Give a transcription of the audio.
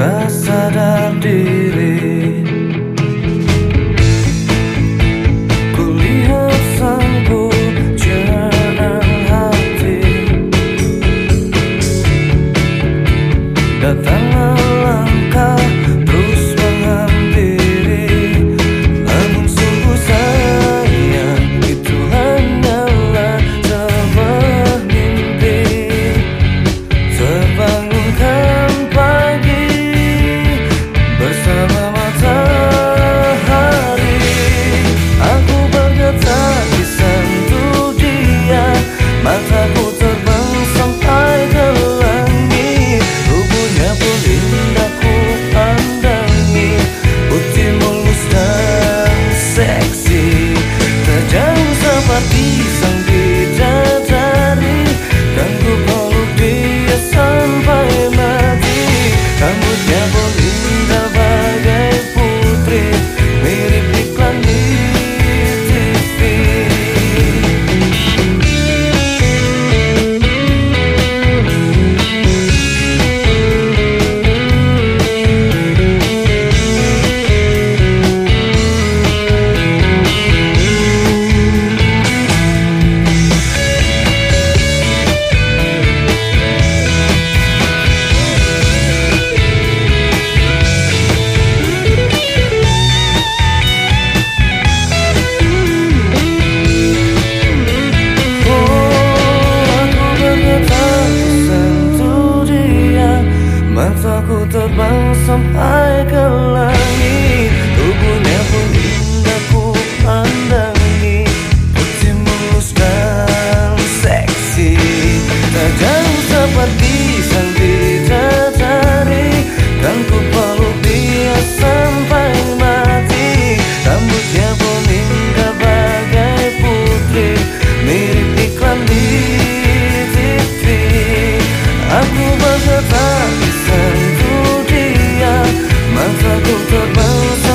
햇살아 不怎么。